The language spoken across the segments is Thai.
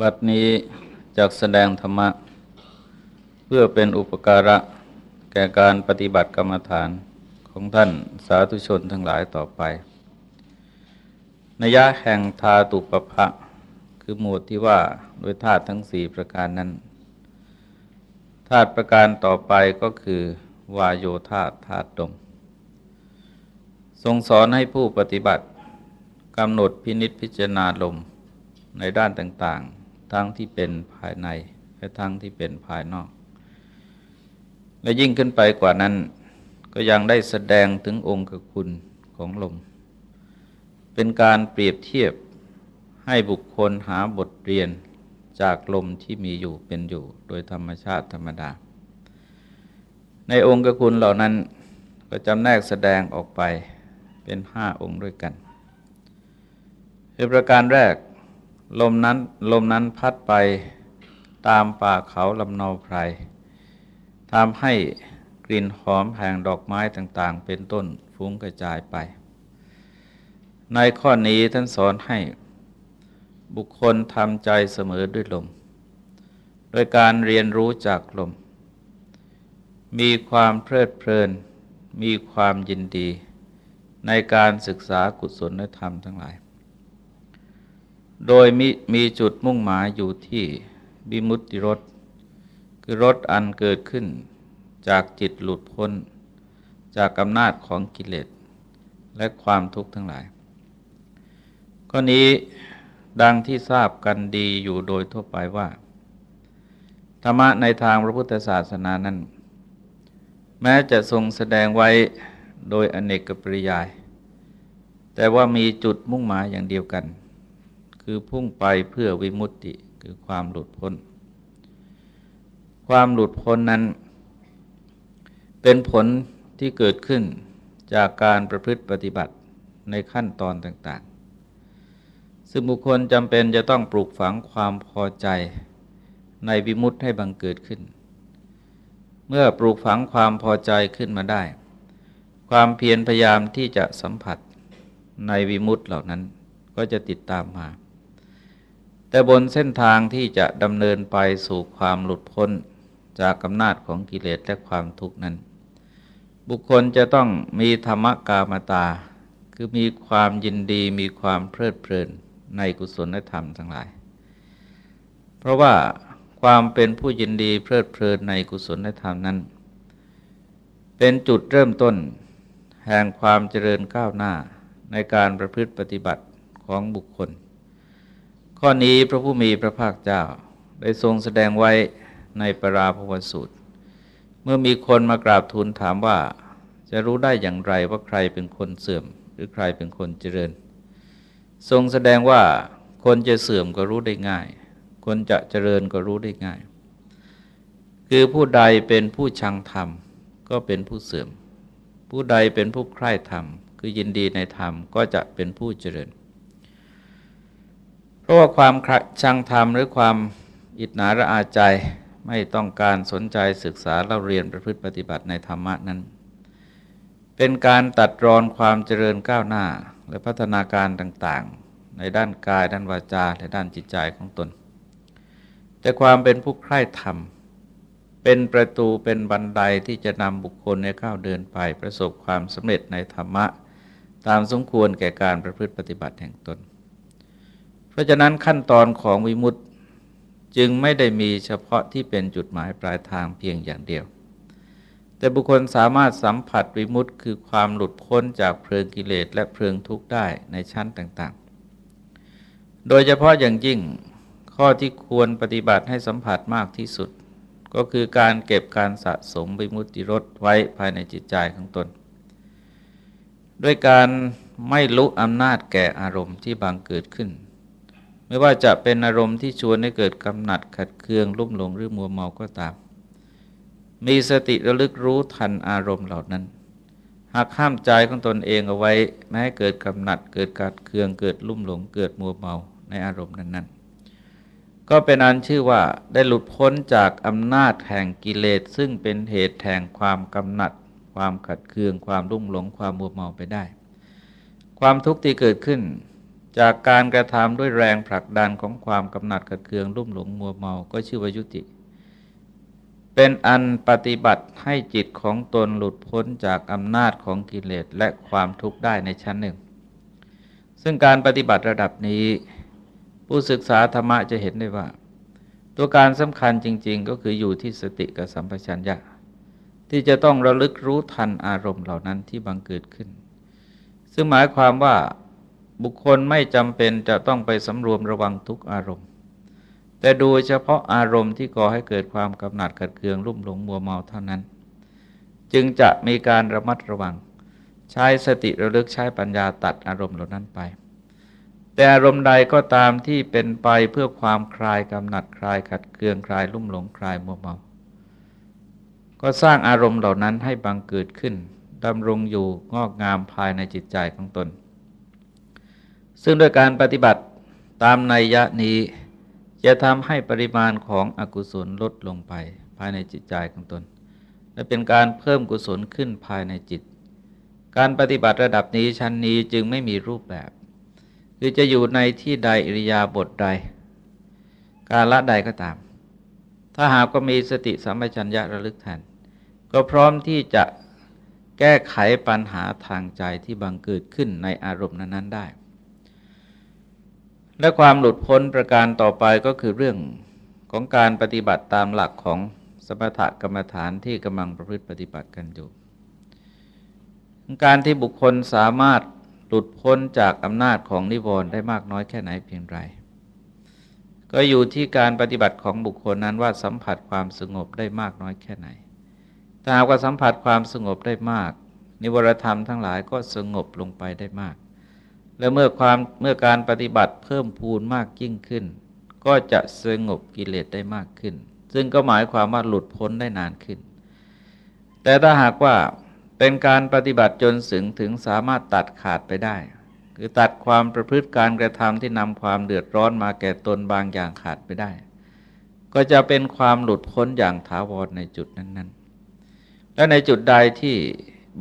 บัดนี้จากแสดงธรรมะ เพื่อเป็นอุปการะแก่การปฏิบัติกรรมฐานของท่านสาธุชนทั้งหลายต่อไปนยะแห่งทาตุปภะคือหมวดที่ว่าโดยธาตุทั้งสี่ประการนั้นธาตุประการต่อไปก็คือ วายโยธาธาตุดม ทรงสอนให้ผู้ปฏิบัติกำหนดพินิษพิจารณาลมในด้านต่างๆ ทั้งที่เป็นภายใน และทั้งที่เป็นภายนอก และยิ่งขึ้นไปกว่านั้น ก็ยังได้แสดงถึงองค์คุณของลม เป็นการเปรียบเทียบให้บุคคลหาบทเรียนจากลมที่มีอยู่เป็นอยู่โดยธรรมชาติธรรมดา ในองค์คุณเหล่านั้นก็จำแนกแสดงออกไปเป็นห้าองค์ด้วยกันคือประการแรก ลมนั้นลมนั้นพัดไปตามป่าเขาลำนาไพรทำให้กลิ่นหอมแห่งดอกไม้ต่างๆ เป็นต้นฟุ้งกระจายไป ในข้อนี้ท่านสอนให้บุคคลทำใจเสมอด้วยลม โดยการเรียนรู้จากลม มีความเพลิดเพลิน มีความยินดี ในการศึกษากุศลธรรมทั้งหลาย โดยมีมีจุดมุ่งหมายอยู่ที่บิมุติรสคือรสอันเกิดขึ้น จากจิตหลุดพ้น จากอำนาจของกิเลสและความทุกข์ทั้งหลายข้อนี้ดังที่ทราบกันดีอยู่โดยทั่วไปว่า ธรรมะในทางพระพุทธศาสนานั้น แม้จะทรงแสดงไว้โดยอเนกปริยาย แต่ว่ามีจุดมุ่งหมายอย่างเดียวกัน คือพุ่งไปเพื่อวิมุตติคือความหลุดพ้น ความหลุดพ้นนั้น เป็นผลที่เกิดขึ้นจากการประพฤติปฏิบัติในขั้นตอนต่างๆ ซึ่งบุคคลจำเป็นจะต้องปลูกฝังความพอใจในวิมุตให้บังเกิดขึ้น เมื่อปลูกฝังความพอใจขึ้นมาได้ ความเพียรพยายามที่จะสัมผัสในวิมุตเหล่านั้นก็จะติดตามมา แต่บนเส้นทางที่จะดำเนินไปสู่ความหลุดพ้นจากอำนาจของกิเลสและความทุกข์นั้น บุคคลจะต้องมีธรรมกามตา คือมีความยินดีมีความเพลิดเพลินในกุศลธรรมทั้งหลาย เพราะว่าความเป็นผู้ยินดีเพลิดเพลินในกุศลธรรมนั้น เป็นจุดเริ่มต้น แห่งความเจริญก้าวหน้าในการประพฤติปฏิบัติของบุคคล ข้อนี้พระผู้มีพระภาคเจ้า ได้ทรงแสดงไว้ในปราภวสูตร เมื่อมีคนมากราบทูลถามว่า จะรู้ได้อย่างไรว่าใครเป็นคนเสื่อม หรือใครเป็นคนเจริญ ทรงแสดงว่าคนจะเสื่อมก็รู้ได้ง่าย คนจะเจริญก็รู้ได้ง่าย คือผู้ใดเป็นผู้ชังธรรม ก็เป็นผู้เสื่อม ผู้ใดเป็นผู้ใคร่ธรรม คือยินดีในธรรมก็จะเป็นผู้เจริญ เพราะว่าความชังธรรมหรือความอิจนาระอาใจไม่ต้องการสนใจศึกษาเราเรียนประพฤติปฏิบัติในธรรมะนั้น เป็นการตัดรอนความเจริญก้าวหน้า และพัฒนาการต่างๆ ในด้านกายด้านวาจาและด้านจิตใจของตน แต่ความเป็นผู้ใคร่ธรรม เป็นประตูเป็นบันไดที่จะนำบุคคลในข้าวเดินไปประสบความสำเร็จในธรรมะ ตามสมควรแก่การประพฤติปฏิบัติแห่งตน เพราะฉะนั้นขั้นตอนของวิมุตติจึงไม่ได้มีเฉพาะที่เป็นจุดหมายปลายทางเพียงอย่างเดียว แต่บุคคลสามารถสัมผัสวิมุตติคือความหลุดพ้นจากเพลิงกิเลสและเพลิงทุกข์ได้ในชั้นต่างๆ โดยเฉพาะอย่างยิ่งข้อที่ควรปฏิบัติให้สัมผัสมากที่สุด ก็คือการเก็บการสะสมวิมุตติรสไว้ภายในจิตใจของตน ด้วยการไม่ลุกอำนาจแก่อารมณ์ที่บางเกิดขึ้น ไม่ว่าจะเป็นอารมณ์ที่ชวนให้เกิดกำหนัดขัดเคืองลุ่มหลงหรือมัวเมาก็ตาม มีสติระลึกรู้ทันอารมณ์เหล่านั้น หากห้ามใจของตนเองเอาไว้ไม่ให้เกิดกำหนัดเกิดกัดเคืองเกิดลุ่มหลง เกิดมัวเมาในอารมณ์นั้น ๆ ก็เป็นอันชื่อว่าได้หลุดพ้นจากอำนาจแห่งกิเลสซึ่งเป็นเหตุแห่งความกำหนัด ความขัดเคือง ความรุ่มหลง ความมัวเมาไปได้ ความทุกข์ที่เกิดขึ้น จากการกระทำด้วยแรงผลักดันของความกำหนัดขัดเคืองรุ่มหลงมัวเมาก็ชื่อว่ายุติ เป็นอันปฏิบัติให้จิตของตนหลุดพ้นจากอำนาจของกิเลสและความทุกข์ได้ในชั้นหนึ่ง ซึ่งการปฏิบัติระดับนี้ ผู้ศึกษาธรรมะจะเห็นได้ว่า ตัวการสำคัญจริง ๆ ก็คืออยู่ที่สติกับสัมปชัญญะที่จะต้องระลึกรู้ทันอารมณ์เหล่านั้นที่บังเกิดขึ้น ซึ่งหมายความว่า บุคคลไม่จำเป็นจะต้องไปสำรวมระวังทุกอารมณ์ แต่ดูเฉพาะอารมณ์ที่ก่อให้เกิดความกำหนัดขัดเคืองรุ่มหลงมัวเมาเท่านั้น จึงจะมีการระมัดระวัง ใช้สติระลึกใช้ปัญญาตัดอารมณ์เหล่านั้นไป แต่อารมณ์ใดก็ตามที่เป็นไปเพื่อความคลายกำหนัดคลายขัดเคืองคลายรุ่มหลงคลายมัวเมา ก็สร้างอารมณ์เหล่านั้นให้บังเกิดขึ้นดำรงอยู่งอกงามภายในจิตใจของตน ซึ่งโดยการปฏิบัติตามนัยยะนี้ จะทำให้ปริมาณของอกุศลลดลงไปภายในจิตใจของตน และเป็นการเพิ่มกุศลขึ้นภายในจิต การปฏิบัติระดับนี้ชั้นนี้จึงไม่มีรูปแบบ คือจะอยู่ในที่ใดอิริยาบถใด การละใดก็ตาม ถ้าหากก็มีสติสัมปชัญญะระลึกแทนก็พร้อมที่จะแก้ไขปัญหาทางใจที่บังเกิดขึ้นในอารมณ์นั้นๆได้ และความหลุดพ้นประการต่อไปก็คือเรื่องของการปฏิบัติตามหลักของสมถกรรมฐานที่กำลังประพฤติปฏิบัติกันอยู่ การที่บุคคลสามารถหลุดพ้นจากอำนาจของนิวรณ์ได้มากน้อยแค่ไหนเพียงไร ก็อยู่ที่การปฏิบัติของบุคคลนั้นว่าสัมผัสความสงบได้มากน้อยแค่ไหน ถ้าหากว่าสัมผัสความสงบได้มาก นิวรธรรมทั้งหลายก็สงบลงไปได้มาก และเมื่อความเมื่อการปฏิบัติเพิ่มพูนมากยิ่งขึ้น ก็จะสงบกิเลสได้มากขึ้น ซึ่งก็หมายความว่าหลุดพ้นได้นานขึ้น แต่ถ้าหากว่าเป็นการปฏิบัติจนสึงถึงสามารถตัดขาดไปได้ คือตัดความประพฤติการกระทำที่นำความเดือดร้อนมาแก่ตนบางอย่างขาดไปได้ ก็จะเป็นความหลุดพ้นอย่างถาวรในจุดนั้น ๆ และในจุดใดที่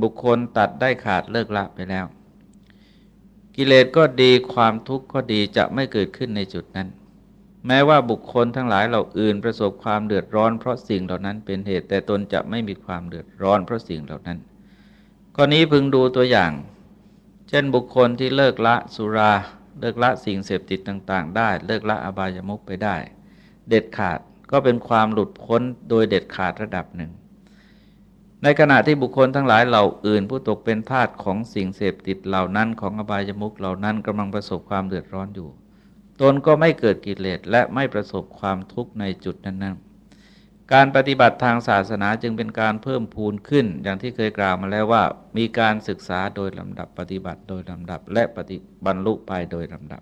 บุคคลตัดได้ขาดเลิกละไปแล้ว กิเลสก็ดีความทุกข์ก็ดีจะไม่เกิดขึ้นในจุดนั้น แม้ว่าบุคคลทั้งหลายเหล่าอื่นประสบความเดือดร้อน เพราะสิ่งเหล่านั้นเป็นเหตุแต่ตนจะไม่มีความเดือดร้อนเพราะสิ่งเหล่านั้นข้อนี้พึงดูตัวอย่าง เช่นบุคคลที่เลิกละสุราเลิกละสิ่งเสพติดต่างๆ ได้ เลิกละอบายามุขไปได้ เด็ดขาดก็เป็นความหลุดพ้นโดยเด็ดขาดระดับหนึ่ง ในขณะที่บุคคลทั้งหลายเหล่าอื่น ผู้ตกเป็นทาสของสิ่งเสพติดเหล่านั้นของอบายมุขเหล่านั้นกำลังประสบความเดือดร้อนอยู่ ตนก็ไม่เกิดกิเลสและไม่ประสบความทุกข์ในจุดนั้นๆ การปฏิบัติทางศาสนาจึงเป็นการเพิ่มพูนขึ้น อย่างที่เคยกล่าวมาแล้วว่า มีการศึกษาโดยลำดับปฏิบัติโดยลำดับ และปฏิบรรลุไปโดยลำดับ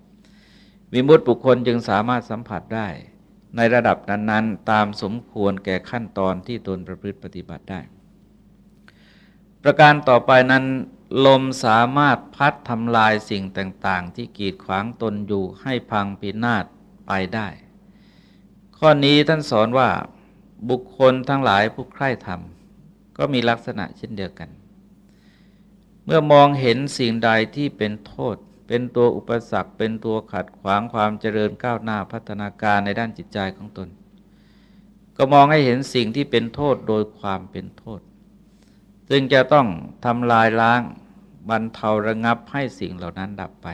วิมุตติบุคคลจึงสามารถสัมผัสได้ ในระดับนั้นๆ ตามสมควรแก่ขั้นตอนที่ตนประพฤติปฏิบัติได้ ประการต่อไปนั้น ลมสามารถพัดทำลายสิ่งต่างๆ ที่กีดขวางตนอยู่ให้พังพินาศไปได้ ข้อนี้ท่านสอนว่าบุคคลทั้งหลายผู้ใคร่ธรรม ก็มีลักษณะเช่นเดียวกัน เมื่อมองเห็นสิ่งใดที่เป็นโทษ เป็นตัวอุปสรรค เป็นตัวขัดขวางความเจริญก้าวหน้าพัฒนาการในด้านจิตใจของตน ก็มองให้เห็นสิ่งที่เป็นโทษโดยความเป็นโทษ ซึ่งจะต้องทำลายล้างบรรเทาระงับให้สิ่งเหล่านั้นดับไป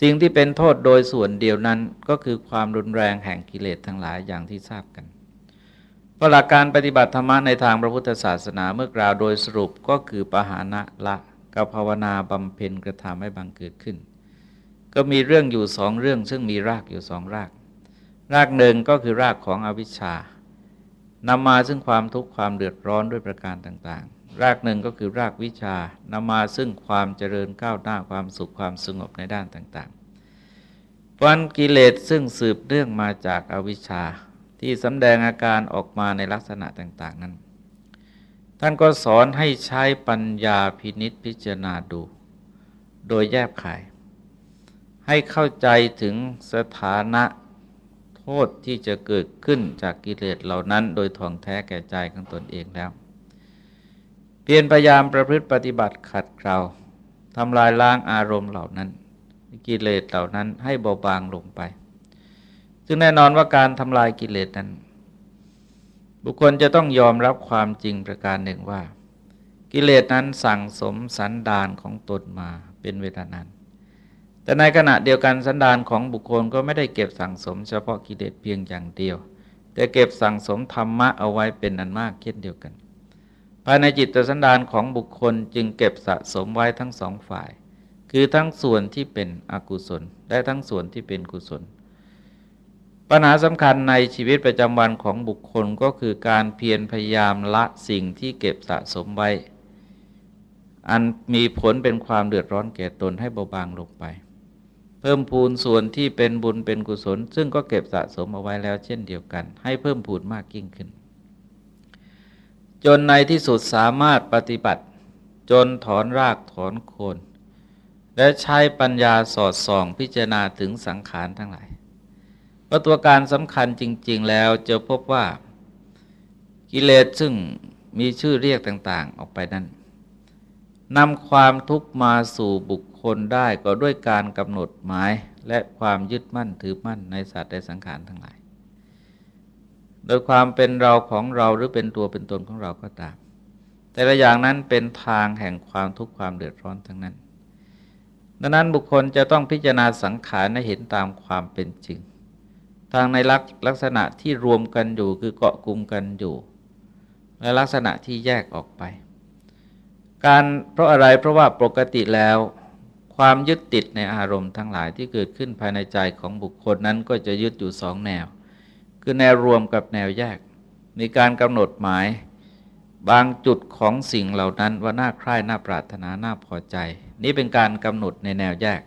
สิ่งที่เป็นโทษโดยส่วนเดียวนั้นก็คือความรุนแรงแห่งกิเลสทั้งหลายอย่างที่ทราบกันเพราะหลักการปฏิบัติธรรมในทางพระพุทธศาสนาเมื่อกล่าวโดยสรุปก็คือปหานะละกับภาวนาบำเพ็ญกระทำให้บังเกิดขึ้น ก็มีเรื่องอยู่สองเรื่องซึ่งมีรากอยู่สองราก รากหนึ่งก็คือรากของอวิชชา นำมาซึ่งความทุกข์ความเดือดร้อนด้วยประการต่างๆ รากหนึ่งก็คือรากวิชานำมาซึ่งความเจริญก้าวหน้าความสุขความสงบในด้านต่างๆวันกิเลสซึ่งสืบเนื่องมาจากอาวิชชาที่สำแดงอาการออกมาในลักษณะต่าง ๆ นั้น ท่านก็สอนให้ใช้ปัญญาพินิษพิจารณาดู โดยแยบขาย ให้เข้าใจถึงสถานะ ษที่จะเกิดขึ้นจากกิเลสเหล่านั้น โดยท่องแท้แก่ใจของตนเองแล้ว เพียรพยายามประพฤติปฏิบัติขัดเกลาทำลายล้างอารมณ์เหล่านั้น กิเลสเหล่านั้นให้เบาบางลงไป ซึ่งแน่นอนว่าการทำลายกิเลสนั้น บุคคลจะต้องยอมรับความจริงประการหนึ่งว่า กิเลสนั้นสั่งสมสันดานของตนมาเป็นเวลานาน แต่ในขณะเดียวกันสันดานของบุคคลก็ไม่ได้เก็บสั่งสมเฉพาะกิเลสเพียงอย่างเดียว แต่เก็บสั่งสมธรรมะเอาไว้เป็นอันมากเช่นเดียวกัน ภายในจิตสันดานของบุคคลจึงเก็บสะสมไว้ทั้งสองฝ่าย คือทั้งส่วนที่เป็นอกุศล และทั้งส่วนที่เป็นกุศล ปัญหาสำคัญในชีวิตประจำวันของบุคคลก็คือการเพียรพยายามละสิ่งที่เก็บสะสมไว้ อันมีผลเป็นความเดือดร้อนแก่ตนให้เบาบางลงไป พิ่มพูนส่วนที่เป็นบุญเป็นกุศล ซึ่งก็เก็บสะสมเอาไว้แล้ว เช่นเดียวกัน ให้เพิ่มพูนมากยิ่งขึ้น จนในที่สุดสามารถปฏิบัติ จนถอนรากถอนโคน และใช้ปัญญาสอดส่องพิจารณาถึงสังขารทั้งหลายเพราตัวการสำคัญจริง ๆ แล้วจะพบว่ากิเลสซึ่งมีชื่อเรียกต่าง ๆ ออกไปนั้น นำความทุกข์มาสู่บุคคลได้ก็ด้วยการกำหนดหมายและความยึดมั่นถือมั่นในสัตว์ในสังขารทั้งหลาย โดยความเป็นเราของเราหรือเป็นตัวเป็นตนของเราก็ตาม แต่ละอย่างนั้นเป็นทางแห่งความทุกข์ความเดือดร้อนทั้งนั้น ดังนั้นบุคคลจะต้องพิจารณาสังขารให้เห็นตามความเป็นจริง ทางในลักลักษณะที่รวมกันอยู่คือเกาะกลุ่มกันอยู่ และลักษณะที่แยกออกไป การเพราะอะไรเพราะว่าปกติแล้ว ความยึดติดในอารมณ์ทั้งหลายที่เกิดขึ้นภายในใจของบุคคลนั้นก็จะยึดอยู่สองแนว คือแนวรวมกับแนวแยก มีการกำหนดหมายบางจุดของสิ่งเหล่านั้นว่าน่าใคร่น่าปรารถนาน่าพอใจ นี่เป็นการกำหนดในแนวแยก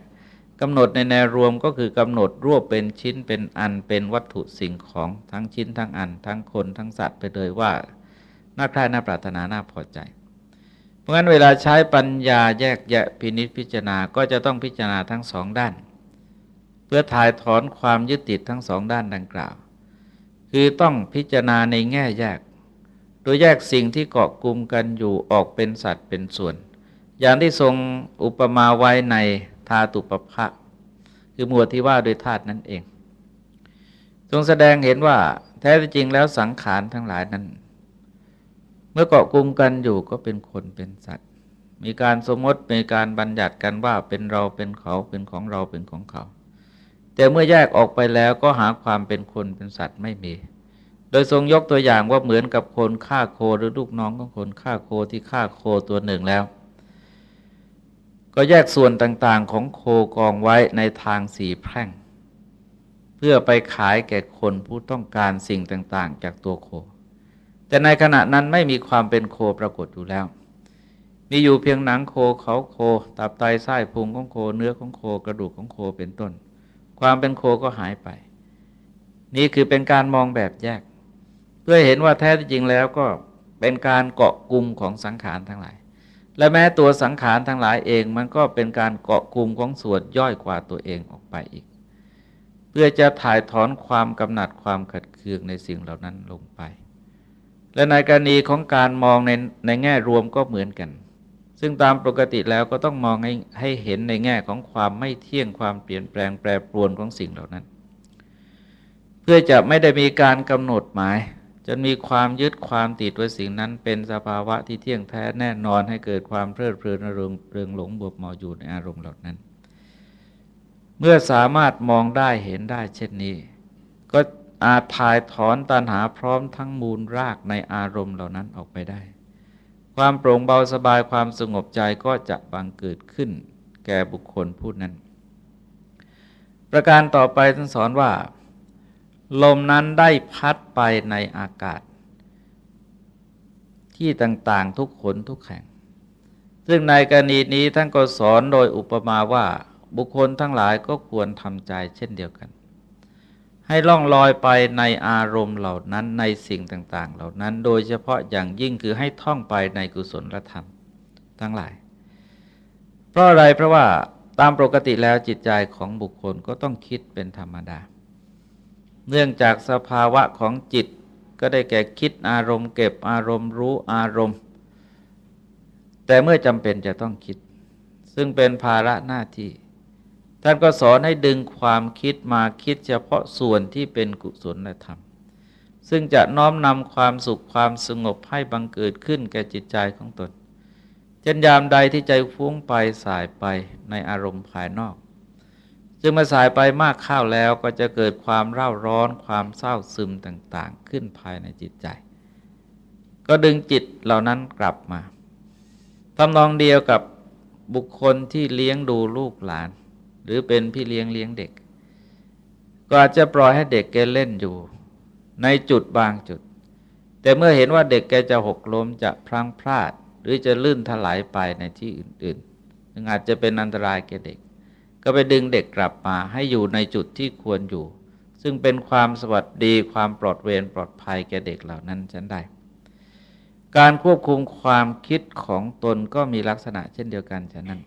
กำหนดในแนวรวมก็คือกำหนดรวบเป็นชิ้นเป็นอันเป็นวัตถุสิ่งของทั้งชิ้นทั้งอัน ทั้งคนทั้งสัตว์ไปเลยว่าน่าใคร่น่าปรารถนาน่าพอใจ เพราะงั้นเวลาใช้ปัญญาแยกแยะพินิษพิจารณาก็จะต้องพิจารณาทั้งสองด้าน เพื่อถ่ายถอนความยึดติดทั้งสองด้านดังกล่าว คือต้องพิจารณาในแง่แยก โดยแยกสิ่งที่เกาะกลุ่มกันอยู่ออกเป็นสัตว์เป็นส่วน อย่างที่ทรงอุปมาไว้ในธาตุปภะคือหมวดที่ว่าโดยธาตุนั่นเองทรงแสดงเห็นว่าแท้จริงแล้วสังขารทั้งหลายนั้น เมื่อเกาะกลุ่มกันอยู่ก็เป็นคนเป็นสัตว์ มีการสมมติมีการบัญญัติกันว่าเป็นเราเป็นเขาเป็นของเราเป็นของเขา แต่เมื่อแยกออกไปแล้วก็หาความเป็นคนเป็นสัตว์ไม่มี โดยทรงยกตัวอย่างว่าเหมือนกับคนฆ่าโคหรือลูกน้องของคนฆ่าโคที่ฆ่าโคตัวหนึ่งแล้ว ก็แยกส่วนต่างๆของโคกองไว้ในทางสีแพร่ง เพื่อไปขายแก่คนผู้ต้องการสิ่งต่างๆ จากตัวโค แต่ในขณะนั้นไม่มีความเป็นโคปรากฏอยู่แล้ว มีอยู่เพียงหนังโคเขาโค ตับไตไส้พุงของโค เนื้อของโค กระดูกของโคเป็นต้น ความเป็นโคก็หายไป นี่คือเป็นการมองแบบแยก เพื่อเห็นว่าแท้จริงแล้วก็เป็นการเกาะกลุ่มของสังขารทั้งหลาย และแม้ตัวสังขารทั้งหลายเอง มันก็เป็นการเกาะกลุ่มของส่วนย่อยกว่าตัวเองออกไปอีก เพื่อจะถ่ายถอนความกำหนัดความขัดเคืองในสิ่งเหล่านั้นลงไป และในกรณีของการมองในในแง่รวมก็เหมือนกัน ซึ่งตามปกติแล้วก็ต้องมองให้ให้เห็นในแง่ของความไม่เที่ยงความเปลี่ยนแปลงแปรปรวนของสิ่งเหล่านั้น เพื่อจะไม่ได้มีการกำหนดหมายจนมีความยึดความติดว่าสิ่งนั้นเป็นสภาวะที่เที่ยงแท้แน่นอนให้เกิดความเพลิดเพลินเริงเริงหลงบวบมาอยู่ในอารมณ์เหล่านั้น เมื่อสามารถมองได้เห็นได้เช่นนี้ ก็ อาจถ่ายถอนตัณหาพร้อมทั้งมูลรากในอารมณ์เหล่านั้นออกไปได้ ความโปร่งเบาสบายความสงบใจก็จะบังเกิดขึ้น แก่บุคคลผู้นั้น ประการต่อไปท่านสอนว่า ลมนั้นได้พัดไปในอากาศ ที่ต่างๆทุกขนทุกแห่ง ซึ่งในกรณีนี้ท่านก็สอนโดยอุปมาว่าบุคคลทั้งหลายก็ควรทำใจเช่นเดียวกัน ให้ล่องลอยไปในอารมณ์เหล่านั้นในสิ่งต่าง ๆ เหล่านั้น โดยเฉพาะอย่างยิ่งคือให้ท่องไปในกุศลธรรม ทั้งหลาย เพราะอะไรเพราะว่าตามปกติแล้วจิตใจของบุคคลก็ต้องคิดเป็นธรรมดา เนื่องจากสภาวะของจิตก็ได้แก่คิดอารมณ์ เก็บอารมณ์รู้อารมณ์ แต่เมื่อจำเป็นจะต้องคิด ซึ่งเป็นภาระหน้าที่ ท่านก็สอนให้ดึงความคิดมาคิดเฉพาะส่วนที่เป็นกุศลธรรม ซึ่งจะน้อมนำความสุขความสงบให้บังเกิดขึ้นแก่จิตใจของตนจนยามใดที่ใจฟุ้งไปสายไปในอารมณ์ภายนอก จึงมาสายไปมากข้าวแล้วก็จะเกิดความเร่าร้อนความเศร้าซึมต่างๆ ขึ้นภายในจิตใจ ก็ดึงจิตเหล่านั้นกลับมาทำนองเดียวกับบุคคลที่เลี้ยงดูลูกหลาน หรือเป็นพี่เลี้ยงเลี้ยงเด็ก ก็อาจจะปล่อยให้เด็กแกเล่นอยู่ ในจุดบางจุด แต่เมื่อเห็นว่าเด็กแกจะหกล้มจะพลั้งพลาด หรือจะลื่นถลายไปในที่อื่นๆ ซึ่งอาจจะเป็นอันตรายแก่เด็ก ก็ไปดึงเด็กกลับมาให้อยู่ในจุดที่ควรอยู่ ซึ่งเป็นความสวัสดีความปลอดเวรปลอดภัยแก่เด็กเหล่านั้นฉันได้การควบคุมความคิดของตนก็มีลักษณะเช่นเดียวกันฉะนั้น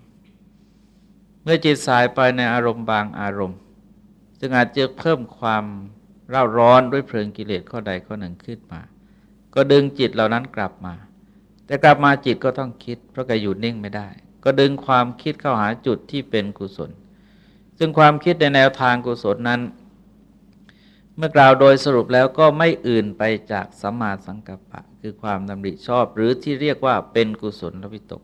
เมื่อจิตสายไปในอารมณ์บางอารมณ์ ซึ่งอาจจะเพิ่มความเร่าร้อนด้วยเพลิงกิเลสข้อใดข้อหนึ่งขึ้นมา ก็ดึงจิตเหล่านั้นกลับมา แต่กลับมาจิตก็ต้องคิด เพราะแกอยู่นิ่งไม่ได้ ก็ดึงความคิดเข้าหาจุดที่เป็นกุศล ซึ่งความคิดในแนวทางกุศลนั้น เมื่อกล่าวโดยสรุปแล้วก็ไม่อื่นไปจากสัมมาสังกัปปะ คือความดำริชอบ หรือที่เรียกว่าเป็นกุศลวิตก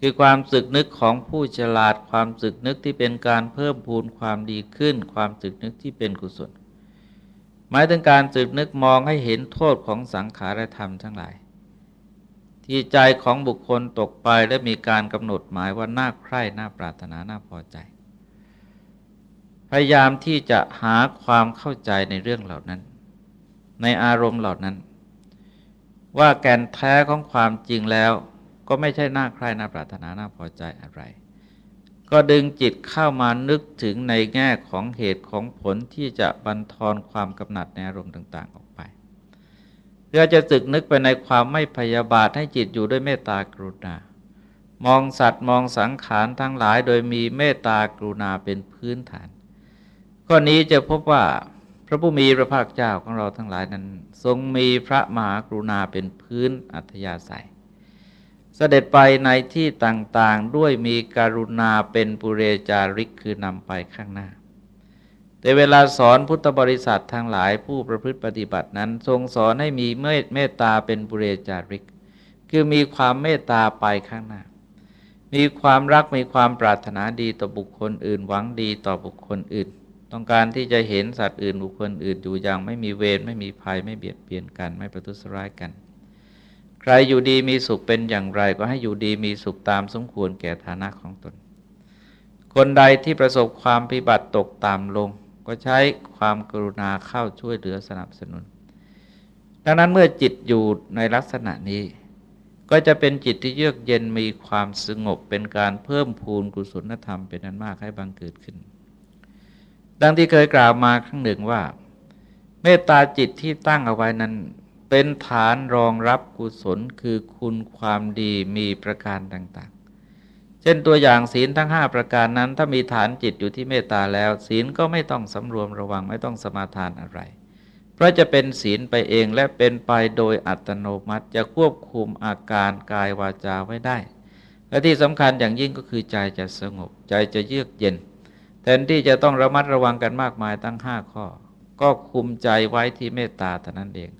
คือความสึกนึกของผู้ฉลาดความสึกนึกที่เป็นการเพิ่มพูนความดีขึ้น ความสึกนึกที่เป็นกุศล หมายถึงการสึกนึกมองให้เห็นโทษของสังขารธรรมทั้งหลาย ที่ใจของบุคคลตกไปและมีการกำหนดหมายว่าน่าใคร่น่าปรารถนาน่าพอใจ พยายามที่จะหาความเข้าใจในเรื่องเหล่านั้น ในอารมณ์เหล่านั้น ว่าแก่นแท้ของความจริงแล้ว ก็ไม่ใช่น่าใคร่น่าปรารถนาน่าพอใจอะไร ก็ดึงจิตเข้ามานึกถึงในแง่ของเหตุของผลที่จะบันทอนความกำหนัดในอารมณ์ต่าง ๆ ออกไปเพื่อจะตึกนึกไปในความไม่พยาบาทให้จิตอยู่ด้วยเมตตากรุณามองสัตว์มองสังขารทั้งหลายโดยมีเมตตากรุณาเป็นพื้นฐาน ข้อนี้จะพบว่าพระผู้มีพระภาคเจ้าของเราทั้งหลายนั้น ทรงมีพระมหากรุณาเป็นพื้นอัธยาศัย เสด็จไปในที่ต่างๆด้วยมีการุณาเป็นปุเรจาริกคือนำไปข้างหน้า แต่เวลาสอนพุทธบริษัททั้งหลายผู้ประพฤติปฏิบัตินั้น ทรงสอนให้มีเมตตาเป็นปุเรจาริก คือมีความเมตตาไปข้างหน้า มีความรักมีความปรารถนาดีต่อบุคคลอื่นหวังดีต่อบุคคลอื่น ต้องการที่จะเห็นสัตว์อื่นบุคคลอื่นอยู่อย่างไม่มีเวรไม่มีภัยไม่เบียดเบียนกันไม่ประทุษร้ายกัน ใครอยู่ดีมีสุขเป็นอย่างไร ก็ให้อยู่ดีมีสุขตามสมควรแก่ฐานะของตน คนใดที่ประสบความพิบัติตกตามลง ก็ใช้ความกรุณาเข้าช่วยเหลือสนับสนุน ดังนั้นเมื่อจิตอยู่ในลักษณะนี้ ก็จะเป็นจิตที่เยือกเย็นมีความสงบเป็นการเพิ่มพูนกุศลธรรมเป็นนั้นมากให้บังเกิดขึ้น ดังที่เคยกล่าวมาครั้งหนึ่งว่า เมตตาจิตที่ตั้งเอาไว้นั้น เป็นฐานรองรับกุศลคือคุณความดีมีประการต่างๆ เช่นตัวอย่างศีลทั้งห้าประการนั้น ถ้ามีฐานจิตอยู่ที่เมตตาแล้ว ศีลก็ไม่ต้องสำรวมระวังไม่ต้องสมาทานอะไร เพราะจะเป็นศีลไปเองและเป็นไปโดยอัตโนมัติจะควบคุมอาการกายวาจาไว้ได้ และที่สำคัญอย่างยิ่งก็คือใจจะสงบ ใจจะเยือกเย็น แทนที่จะต้องระมัดระวังกันมากมายตั้งห้าข้อ ก็คุมใจไว้ที่เมตตาเท่านั้นเอง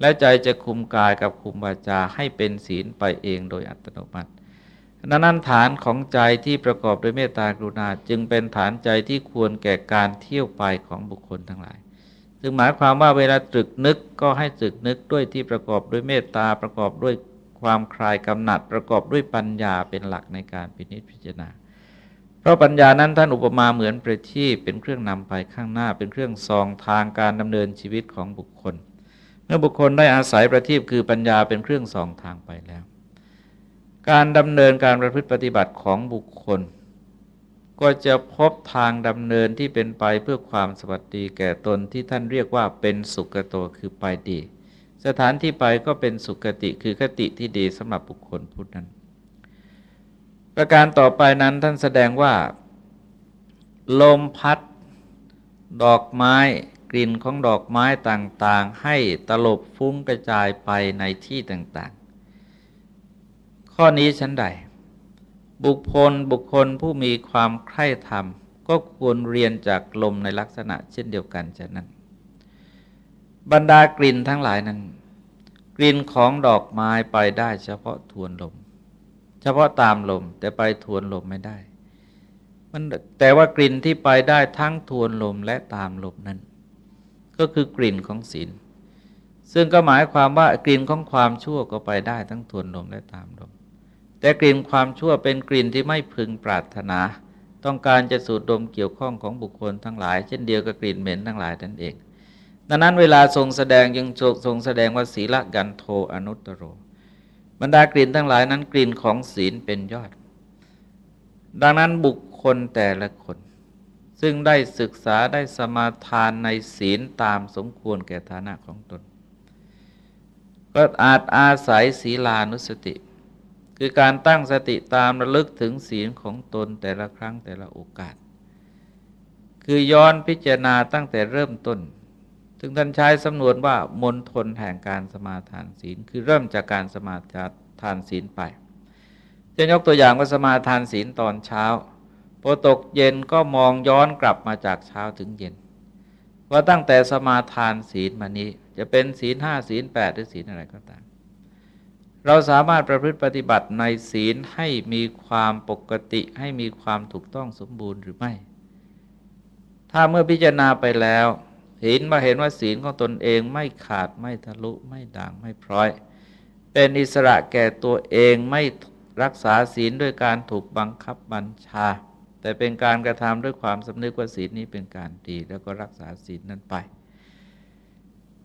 และใจจะคุมกายกับคุมวาจาให้เป็นศีลไปเองโดยอัตโนมัตินั้นฐานของใจที่ประกอบด้วยเมตตากรุณาจึงเป็นฐานใจที่ควรแก่การเที่ยวไปของบุคคลทั้งหลาย ซึ่งหมายความว่าเวลาตรึกนึกก็ให้ตรึกนึกด้วยที่ประกอบด้วยเมตตาประกอบด้วยความคลายกำหนัดประกอบด้วยปัญญาเป็นหลักในการพินิจพิจารณา เพราะปัญญานั้นท่านอุปมาเหมือนประทีปเป็นเครื่องนำไปข้างหน้าเป็นเครื่องส่องทางการดำเนินชีวิตของบุคคล มื่อบุคคลได้อาศัยประทีปคือปัญญาเป็นเครื่องส่องทางไปแล้ว การดำเนินการประพฤติปฏิบัติของบุคคล ก็จะพบทางดำเนินที่เป็นไปเพื่อความสวัสดีแก่ตนที่ท่านเรียกว่าเป็นสุกโตคือไปดี สถานที่ไปก็เป็นสุกติคือคติที่ดีสำหรับบุคคลผู้นั้น ประการต่อไปนั้นท่านแสดงว่า ลมพัด ดอกไม้ กลิ่นของดอกไม้ต่างๆ ให้ตลบฟุ้งกระจายไปในที่ต่างๆ ข้อนี้ชั้นใด บุคคลบุคคลผู้มีความใคร่ธรรมก็ก็ควรเรียนจากลมในลักษณะเช่นเดียวกันฉะนั้น บรรดากลิ่นทั้งหลายนั้น กลิ่นของดอกไม้ไปได้เฉพาะทวนลม เฉพาะตามลมแต่ไปทวนลมไม่ได้มันแต่ว่ากลิ่นที่ไปได้ทั้งทวนลมและตามลมนั้น ก็คือกลิ่นของศีล ซึ่งก็หมายความว่ากลิ่นของความชั่วก็ไปได้ทั้งทวนลมและตามลม แต่กลิ่นความชั่วเป็นกลิ่นที่ไม่พึงปรารถนา ต้องการจะสูดดมเกี่ยวข้องของบุคคลทั้งหลาย เช่นเดียวกับกลิ่นเหม็นทั้งหลายนั่นเองดังนั้นเวลาทรงแสดงยังทรงแสดงว่าศีลกันโทอนุตตโร บรรดากลิ่นทั้งหลายนั้นกลิ่นของศีลเป็นยอด ดังนั้นบุคคลแต่ละคน ซึ่งได้ศึกษาได้สมาทานในศีลตามสมควรแก่ฐานะของตน ก็อาจอาศัยศีลานุสติ คือการตั้งสติตามระลึกถึงศีลของตนแต่ละครั้งแต่ละโอกาส คือย้อนพิจารณาตั้งแต่เริ่มต้น ถึงท่านใช้สำนวนว่ามนทนแห่งการสมาทานศีล คือเริ่มจากการสมาทานศีลไปจะยกตัวอย่างว่าสมาทานศีลตอนเช้า พอตกเย็นก็มองย้อนกลับมาจากเช้าถึงเย็น ว่าตั้งแต่สมาทานศีลมานี้ จะเป็นศีลห้าศีลแปดหรือศีลอะไรก็ตาม เราสามารถประพฤติปฏิบัติในศีลให้มีความปกติให้มีความถูกต้องสมบูรณ์หรือไม่ ถ้าเมื่อพิจารณาไปแล้วเห็นมาเห็นว่าศีลของตนเองไม่ขาดไม่ทะลุไม่ด่างไม่พร้อย เป็นอิสระแก่ตัวเองไม่รักษาศีลด้วยการถูกบังคับบัญชา แต่เป็นการกระทำด้วยความสำนึกว่าศีลนี้เป็นการดี แล้วก็รักษาศีลนั้นไป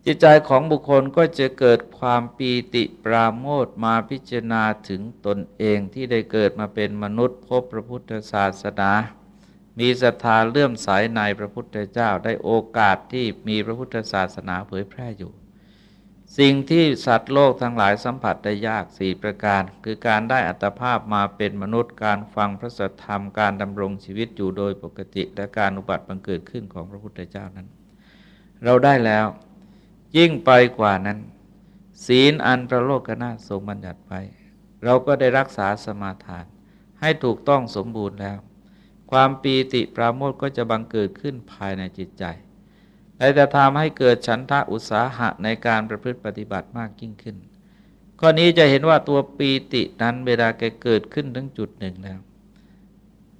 จิตใจของบุคคลก็จะเกิดความปีติปราโมทมาพิจารณาถึงตนเองที่ได้เกิดมาเป็นมนุษย์พบพระพุทธศาสนา มีศรัทธาเลื่อมใสในพระพุทธเจ้าได้โอกาสที่มีพระพุทธศาสนาเผยแพร่อยู่ สิ่งที่สัตว์โลกทั้งหลายสัมผัสได้ยากสี่ประการ คือการได้อัตภาพมาเป็นมนุษย์การฟังพระสัทธรรมการดำรงชีวิตอยู่โดยปกติ และการอุบัติบังเกิดขึ้นของพระพุทธเจ้านั้น เราได้แล้ว ยิ่งไปกว่านั้น ศีลอันพระโลกนาทรงบัญญัติไป เราก็ได้รักษาสมาทาน ให้ถูกต้องสมบูรณ์แล้ว ความปีติปราโมทก็จะบังเกิดขึ้นภายในจิตใจ และจะทำให้เกิดฉันทะอุตสาหะในการประพฤติปฏิบัติมากยิ่งขึ้น ข้อนี้จะเห็นว่าตัวปีตินั้นเวลาแกเกิดขึ้นถึงจุดหนึ่งแล้ว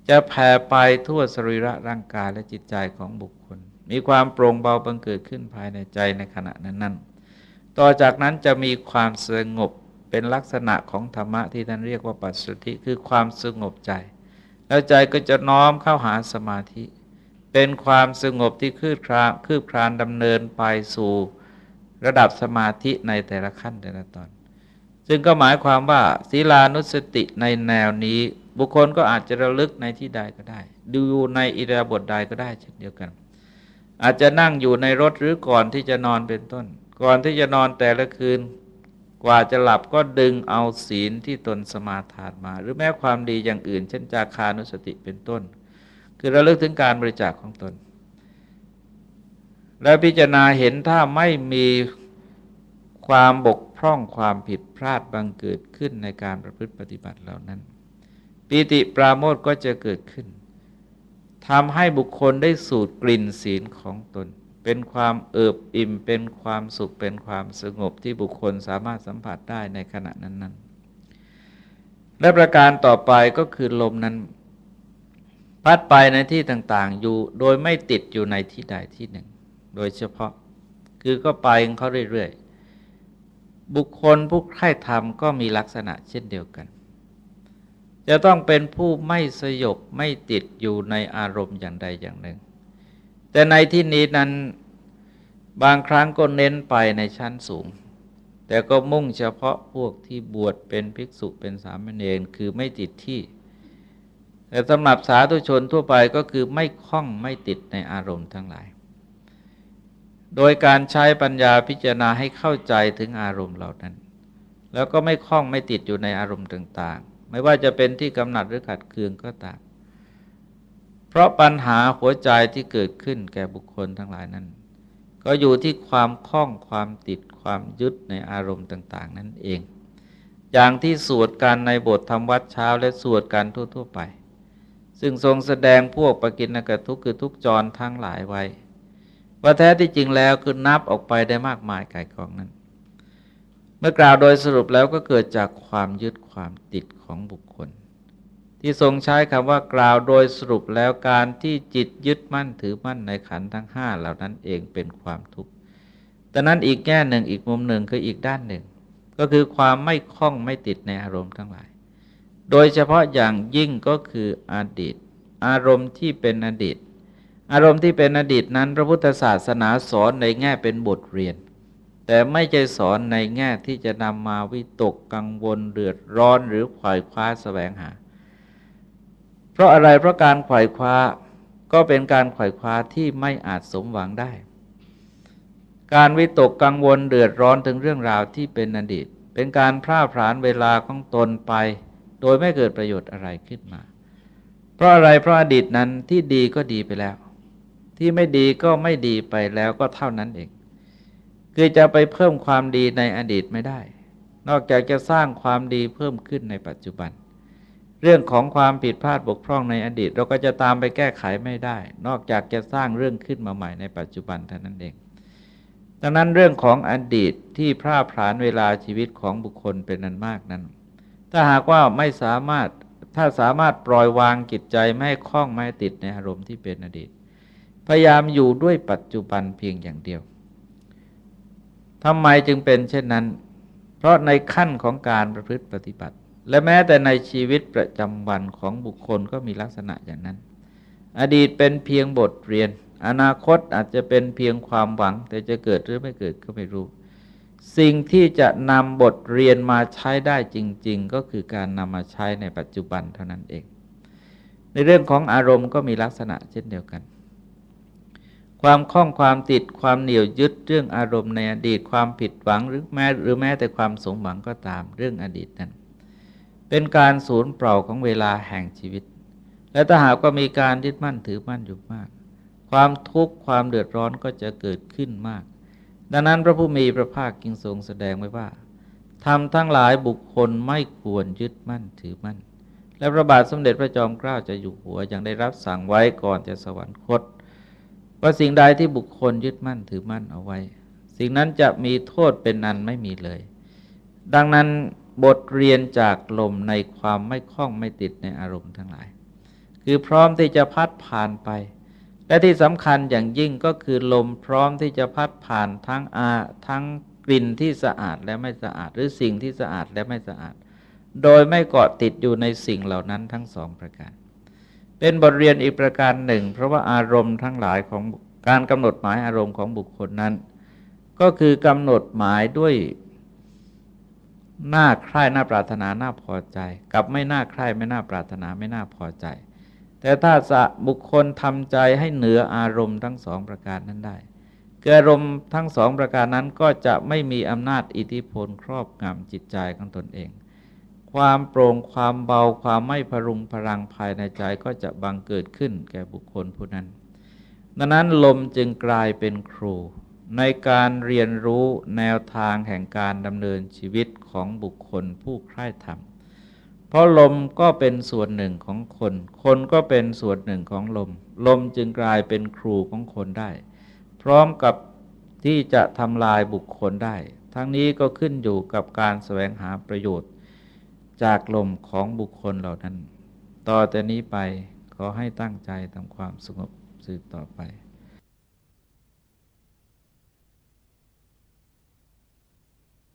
จะแผ่ไปทั่วสรีระร่างกายและจิตใจของบุคคล มีความโปร่งเบาบังเกิดขึ้นภายในใจในขณะนั้นๆ ต่อจากนั้นจะมีความสงบเป็นลักษณะของธรรมะที่ท่านเรียกว่าปัสสุธิคือความสงบใจ แล้วใจก็จะน้อมเข้าหาสมาธิ เป็นความสงบที่คืบคลานคืบคลานดำเนินไปสู่ระดับสมาธิในแต่ละขั้นแต่ละตอน ซึ่งก็หมายความว่าศีลานุสติในแนวนี้ บุคคลก็อาจจะระลึกในที่ใดก็ได้ ดูในอิริยาบถใดก็ได้เช่นเดียวกัน อาจจะนั่งอยู่ในรถหรือก่อนที่จะนอนเป็นต้น ก่อนที่จะนอนแต่ละคืน กว่าจะหลับก็ดึงเอาศีลที่ตนสมาทานมา หรือแม้ความดีอย่างอื่น เช่นจาคานุสติเป็นต้น คือระลึกถึงการบริจาคของตน แล้วพิจารณาเห็นถ้าไม่มีความบกพร่องความผิดพลาดบังเกิดขึ้นในการประพฤติปฏิบัติเหล่านั้น ปิติปราโมทก็จะเกิดขึ้นทำให้บุคคลได้สูดกลิ่นศีลของตน เป็นความเอิบอิ่ม เป็นความสุขเป็นความสงบที่บุคคลสามารถสัมผัสได้ในขณะนั้น ๆ และประการต่อไปก็คือลมนั้น พัดไปในที่ต่างๆ อยู่โดยไม่ติดอยู่ในที่ใดที่หนึ่ง โดยเฉพาะคือก็ไปเขาเรื่อยๆ บุคคลผู้ใคร่ธรรมก็มีลักษณะเช่นเดียวกัน จะต้องเป็นผู้ไม่สยบไม่ติดอยู่ในอารมณ์อย่างใดอย่างหนึ่ง แต่ในที่นี้นั้นบางครั้งก็เน้นไปในชั้นสูง แต่ก็มุ่งเฉพาะพวกที่บวชเป็นภิกษุเป็นสามเณรคือไม่ติดที่ แต่สำหรับสาธุชนทั่วไปก็คือไม่คล้องไม่ติดในอารมณ์ทั้งหลาย โดยการใช้ปัญญาพิจารณาให้เข้าใจถึงอารมณ์เหล่านั้น แล้วก็ไม่คล้องไม่ติดอยู่ในอารมณ์ต่างๆ ไม่ว่าจะเป็นที่กำหนัดหรือขัดเคืองก็ตาม เพราะปัญหาหัวใจที่เกิดขึ้นแก่บุคคลทั้งหลายนั้น ก็อยู่ที่ความคล้องความติดความยึดในอารมณ์ต่าง ๆ นั่นเอง อย่างที่สวดการในบทธรรมวัดเช้าและสวดการทั่ว ๆ ไป ซึ่งทรงแสดงพวกปกินกทุกคือทุกจรทั้งหลายไว้ ว่าแท้ที่จริงแล้วคือนับออกไปได้มากมายไก่กองนั้น เมื่อกล่าวโดยสรุปแล้วก็เกิดจากความยึดความติดของบุคคล ที่ทรงใช้คำว่ากล่าวโดยสรุปแล้วการที่จิตยึดมั่นถือมั่นในขันทั้งห้าเหล่านั้นเองเป็นความทุกข์แต่นั้นอีกแง่หนึ่งอีกมุมหนึ่งคืออีกด้านหนึ่ง ก็คือความไม่คล้องไม่ติดในอารมณ์ทั้งหลาย โดยเฉพาะอย่างยิ่งก็คืออดีต อารมณ์ที่เป็นอดีต อารมณ์ที่เป็นอดีตนั้น พระพุทธศาสนาสอนในแง่เป็นบทเรียน แต่ไม่ใช่สอนในแง่ที่จะนำมาวิตกกังวลเดือดร้อนหรือขวายคว้าสแสวงหา เพราะอะไรเพราะการขวายคว้าก็เป็นการขวายคว้าที่ไม่อาจสมหวังได้ การวิตกกังวลเดือดร้อนถึงเรื่องราวที่เป็นอดีต เป็นการพร่าพรานเวลาของตนไป โดยไม่เกิดประโยชน์อะไรขึ้นมา เพราะอะไรเพราะอดีตนั้นที่ดีก็ดีไปแล้ว ที่ไม่ดีก็ไม่ดีไปแล้วก็เท่านั้นเอง คือจะไปเพิ่มความดีในอดีตไม่ได้ นอกจากจะสร้างความดีเพิ่มขึ้นในปัจจุบัน เรื่องของความผิดพลาดบกพร่องในอดีต เราก็จะตามไปแก้ไขไม่ได้ นอกจากจะสร้างเรื่องขึ้นมาใหม่ในปัจจุบันเท่านั้นเองดังนั้นเรื่องของอดีตที่พร่าพรานเวลาชีวิตของบุคคลเป็นนันมากนั้น ถ้าหากว่าไม่สามารถถ้าสามารถปล่อยวางจิตใจไม่ให้คล้องไม่ติดในอารมณ์ที่เป็นอดีต พยายามอยู่ด้วยปัจจุบันเพียงอย่างเดียวทำไมจึงเป็นเช่นนั้น เพราะในขั้นของการประพฤติปฏิบัติ และแม้แต่ในชีวิตประจำวันของบุคคลก็มีลักษณะอย่างนั้น อดีตเป็นเพียงบทเรียน อนาคตอาจจะเป็นเพียงความหวัง แต่จะเกิดหรือไม่เกิดก็ไม่รู้ สิ่งที่จะนำบทเรียนมาใช้ได้จริง ๆ ก็คือการนำมาใช้ในปัจจุบันเท่านั้นเอง ในเรื่องของอารมณ์ก็มีลักษณะเช่นเดียวกัน ความคล้องความติดความเหนียวยึดเรื่องอารมณ์ในอดีตความผิดหวังหรือแม้หรือแม้แต่ความสมหวังก็ตามเรื่องอดีตนั้น เป็นการสูญเปล่าของเวลาแห่งชีวิต และถ้าหากว่ามีการยึดมั่นถือมั่นอยู่มาก ความทุกข์ความเดือดร้อนก็จะเกิดขึ้นมาก ดังนั้นพระผู้มีพระภาคจึงทรงแสดงไว้ว่าทำทั้งหลายบุคคลไม่ควรยึดมั่นถือมั่น และพระบาทสมเด็จพระจอมเกล้าจะอยู่หัวยังได้รับสั่งไว้ก่อนจะสวรรคต ว่าสิ่งใดที่บุคคลยึดมั่นถือมั่นเอาไว้ สิ่งนั้นจะมีโทษเป็นนันไม่มีเลย ดังนั้นบทเรียนจากลมในความไม่คล้องไม่ติดในอารมณ์ทั้งหลาย คือพร้อมที่จะพัดผ่านไป และที่สำคัญอย่างยิ่งก็คือลมพร้อมที่จะพัดผ่านทั้งอาทั้งกลิ่นที่สะอาดและไม่สะอาด หรือสิ่งที่สะอาดและไม่สะอาด โดยไม่เกาะติดอยู่ในสิ่งเหล่านั้นทั้งสองประการ เป็นบทเรียนอีกประการหนึ่ง เพราะว่าอารมณ์ทั้งหลายของการกำหนดหมายอารมณ์ของบุคคลนั้น ก็คือกำหนดหมายด้วยหน้าใคร่หน้าปรารถนาหน้าพอใจ กับไม่น่าใคร่ไม่น่าปรารถนาไม่น่าพอใจ แต่ถ้าสะบุคคลทำใจให้เหนืออารมณ์ทั้งสองประการนั้นได้เกิดอารมณ์ทั้งสองประการนั้นก็จะไม่มีอำนาจอิทธิพลครอบงำจิตใจของตนเอง ความโปร่งความเบาความไม่พรุงพลังภายในใจก็จะบังเกิดขึ้นแก่บุคคลผู้นั้น ดังนั้นลมจึงกลายเป็นครู ในการเรียนรู้แนวทางแห่งการดำเนินชีวิตของบุคคลผู้ใคร่ธรรม เพราะลมก็เป็นส่วนหนึ่งของคน คนก็เป็นส่วนหนึ่งของลม ลมจึงกลายเป็นครูของคนได้ พร้อมกับที่จะทำลายบุคคลได้ ทั้งนี้ก็ขึ้นอยู่กับการแสวงหาประโยชน์ จากลมของบุคคลเหล่านั้น ต่อแต่นี้ไปขอให้ตั้งใจทำความสงบสืบต่อไป